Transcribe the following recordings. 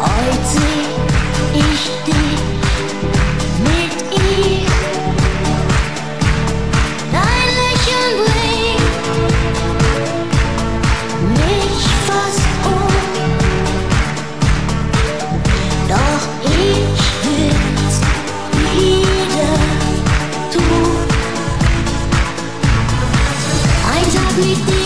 Heute seh Ich dich. sweet.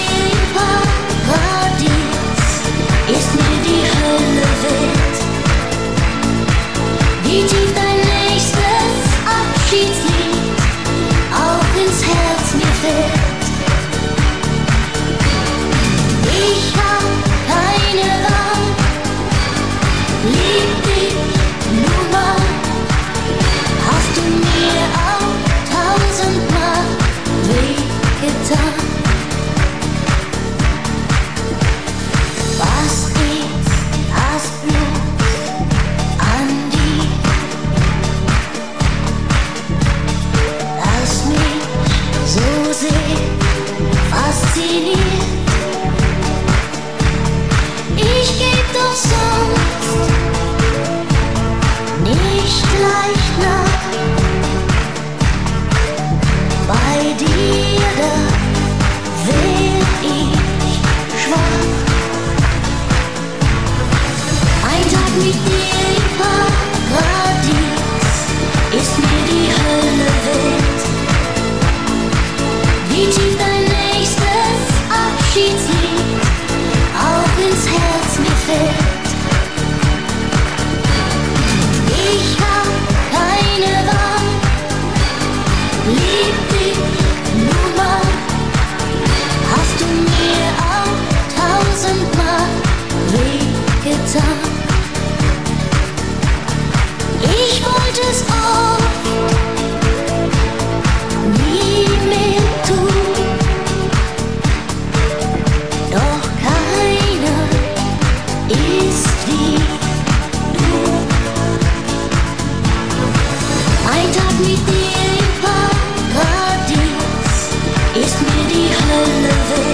end of it.